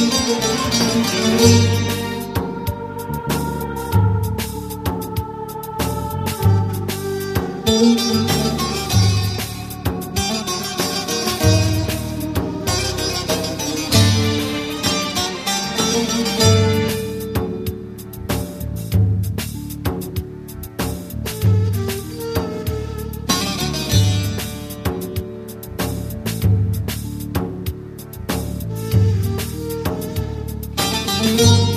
Müzik Música